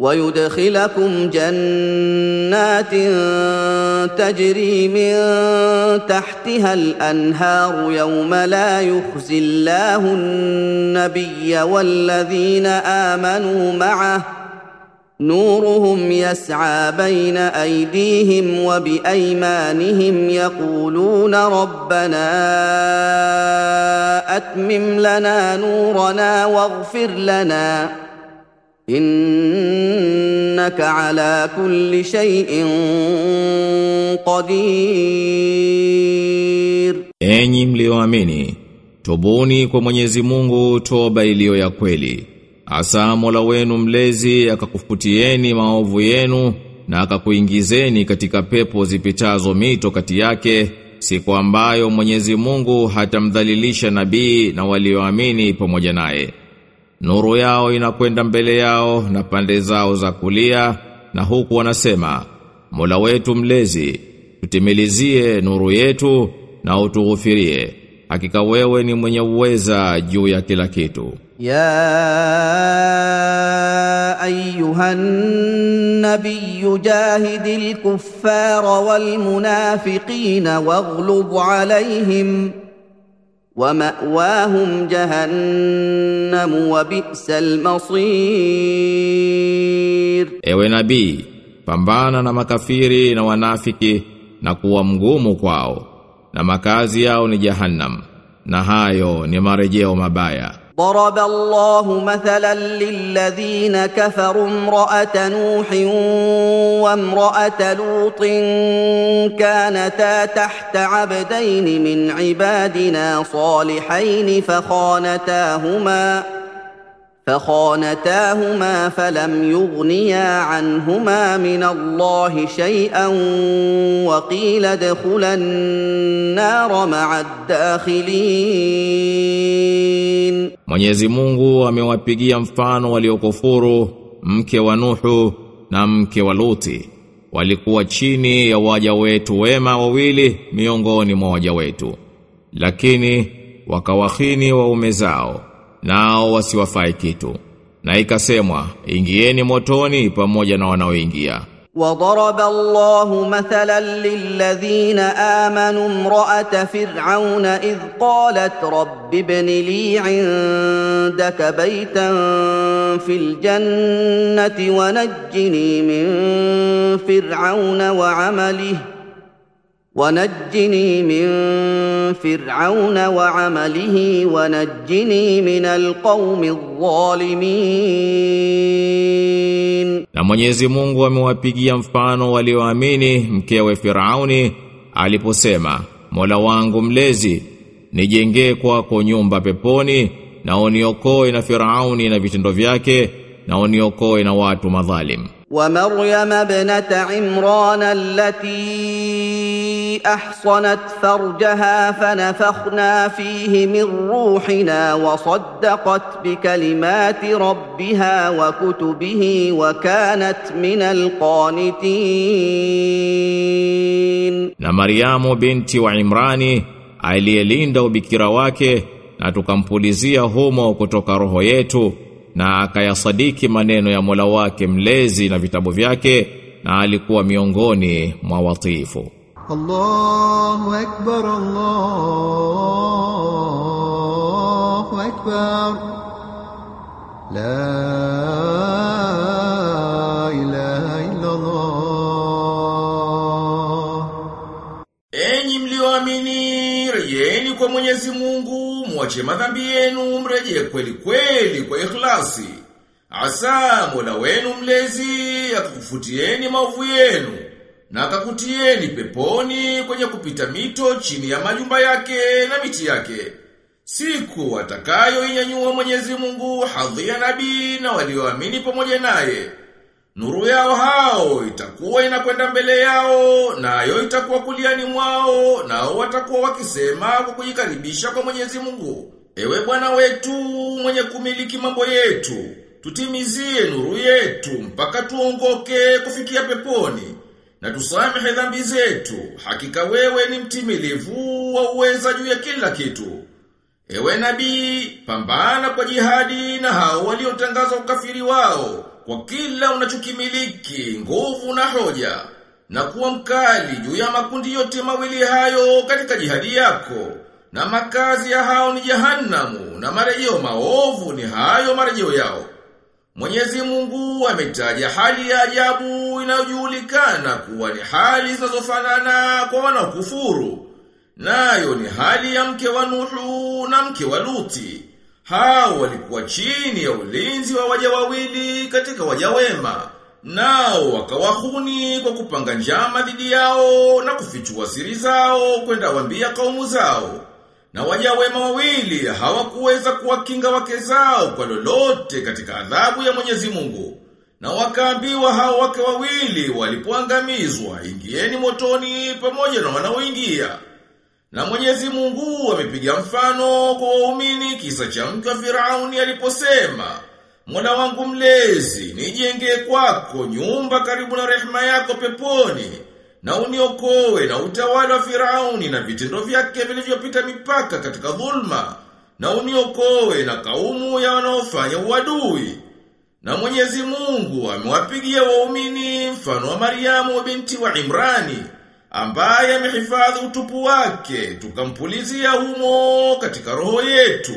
ويدخلكم جنات تجري من تحتها الأنهار يوم لا يخزي الله النبي والذين آمنوا معه. نورهم يسعى بين أيديهم وبأيمانهم يقولون ربنا أتمم لنا نورنا واغفر لنا. Innaka ala kulli shay'in qadir Enyi mlioamini tubuni kwa Mwenyezi Mungu toba iliyo ya kweli. Asa Mola wenu mlezi akakufutieni maovu yenu na akakuingizeni katika pepo zipitazo mito kati yake siku ambayo Mwenyezi Mungu hatamdhalilisha nabii na walioamini pamoja naye nuru yao inakwenda mbele yao na pande zao za kulia na huku wanasema Mola wetu mlezi tutimilizie nuru yetu na utughufirie. Hakika wewe ni mwenye uweza juu ya kila kitu. Ya ayuhan nabiy jahidil kuffara wal munafiqina waghlub alaihim وماواهم جهنم وبئس المصير Ewe nabii pambana na makafiri na wanafiki na kuwa mgumu kwao na makazi yao ni jahannam na hayo ni marejeo mabaya ضرب الله مثلا للذين كفروا امرأة نوح وامرأة لوط كانتا تحت عبدين من عبادنا صالحين فخانتاهما فخانتاهما فلم يغنيا عنهما من الله شيئا وقيل ادخلا النار مع الداخلين Mwenyezi Mungu amewapigia mfano waliokufuru mke wa Nuhu na mke wa Luti. Walikuwa chini ya waja wetu wema wawili miongoni mwa waja wetu. Lakini wakawahini waume zao nao wasiwafai kitu. Na ikasemwa ingieni motoni pamoja na wanaoingia وضرب الله مثلا للذين آمنوا امرأة فرعون إذ قالت رب ابن لي عندك بيتا في الجنة ونجني من فرعون وعمله ونجني من فرعون وعمله ونجني من القوم الظالمين Na Mwenyezi Mungu amewapigia mfano walioamini mkewe Firauni aliposema Mola wangu mlezi nijengee kwako nyumba peponi na uniokoe na Firauni na vitendo vyake na uniokoe na watu madhalim ومريم ابنه عمران التي احصنت فرجها فنفخنا فيه من روحنا وصدقت بكلمات ربها وكتبه وكانت من القانتين na Mariamu binti wa Imrani aliyelinda ubikira wake na tukampulizia humo kutoka roho yetu na akayasadiki maneno ya Mola wake mlezi na vitabu vyake na alikuwa miongoni mwa watiifu الله أكبر الله أكبر لا إله إلا الله Enyi mlioamini, rejeni kwa Mwenyezi Mungu, mwache madhambi yenu, mrejee kweli kweli kwa ikhlasi. Asa Mola wenu mlezi akakufutieni maovu yenu na akakutieni peponi kwenye kupita mito chini ya majumba yake na miti yake. Siku atakayo inyanyua Mwenyezi Mungu hadhi ya nabii na walioamini pamoja naye. Nuru yao hao itakuwa inakwenda mbele yao, nayo itakuwa kuliani mwao, nao watakuwa wakisema kwa kujikaribisha kwa Mwenyezi Mungu. Ewe Bwana wetu mwenye kumiliki mambo yetu, tutimizie nuru yetu mpaka tuongoke kufikia peponi na tusamehe dhambi zetu. Hakika wewe ni mtimilivu wa uweza juu ya kila kitu. Ewe nabii, pambana kwa jihadi na hao waliotangaza ukafiri wao kwa kila unachokimiliki, nguvu na hoja, na kuwa mkali juu ya makundi yote mawili hayo katika jihadi yako. Na makazi ya hao ni jahannamu, na marejeo maovu ni hayo marejeo yao. Mwenyezi Mungu ametaja hali ya ajabu inayojulikana kuwa ni hali zinazofanana kwa wanaokufuru. Nayo ni hali ya mke wa Nuhu na mke wa Luti. Hao walikuwa chini ya ulinzi wa waja wawili katika waja wema. Nao wakawahuni kwa kupanga njama dhidi yao na kufichua siri zao kwenda wambia kaumu zao. Na waja wema wawili hawakuweza kuwakinga wake zao kwa lolote katika adhabu ya Mwenyezi Mungu. Na wakaambiwa hao wake wawili walipoangamizwa, ingieni motoni pamoja na wanaoingia. Na Mwenyezi Mungu amepiga mfano kwa waumini kisa cha mke wa Firauni aliposema, Mola wangu mlezi, nijenge kwako nyumba karibu na rehema yako peponi, na uniokoe na utawala wa Firauni na vitendo vyake vilivyopita mipaka katika dhulma, na uniokoe na kaumu ya wanaofanya uadui. Na Mwenyezi Mungu amewapigia waumini mfano wa Mariamu binti wa Imrani, ambaye amehifadhi utupu wake, tukampulizia humo katika roho yetu.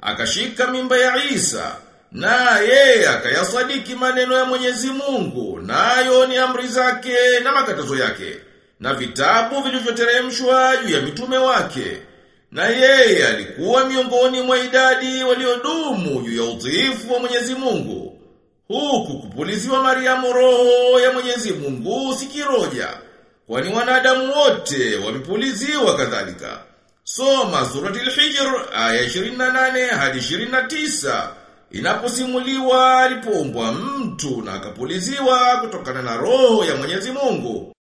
Akashika mimba ya Isa, na yeye akayasadiki maneno ya Mwenyezi Mungu, nayo ni amri zake na makatazo yake, na vitabu vilivyoteremshwa juu ya mitume wake. Na yeye alikuwa miongoni mwa idadi waliodumu juu ya utiifu wa Mwenyezi Mungu. Huku kupuliziwa Mariamu roho ya Mwenyezi Mungu sikiroja, kwani wanadamu wote wamepuliziwa kadhalika. Soma surati al-Hijr aya 28 hadi 29 inaposimuliwa alipombwa mtu na akapuliziwa kutokana na roho ya Mwenyezi Mungu.